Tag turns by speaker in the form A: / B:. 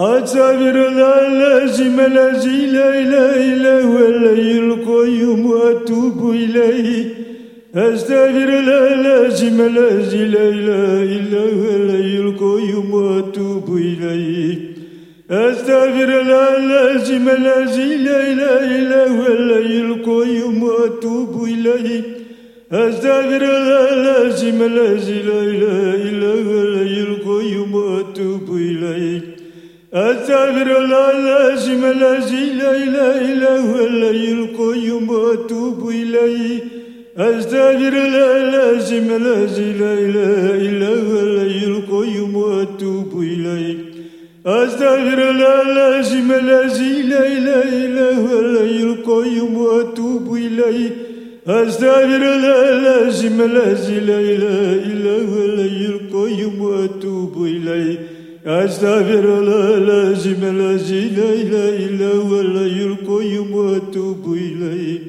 A: أستغفر الله العظيم الذي لا إله إلا هو الحي القيوم وأتوب إليه أستغفر الله العظيم الذي لا إله إلا هو الحي القيوم وأتوب إليه أستغفر الله العظيم الذي لا إله إلا هو الحي القيوم وأتوب إليه أستغفر الله العظيم الذي لا إله إلا هو الحي القيوم وأتوب إليه أستغفر الله العظيم الذي لا إله إلا هو الحي القيوم وأتوب إليه. أستغفر الله العظيم الذي لا إله إلا هو الحي القيوم وأتوب إليه. أستغفر الله العظيم الذي لا إله إلا هو الحي القيوم وأتوب إليه. أستغفر الله العظيم الذي لا إله إلا هو الحي القيوم وأتوب إليه. أستغفر الله العظيم الذي لا إله إلا هو الحي القيوم وأتوب إليه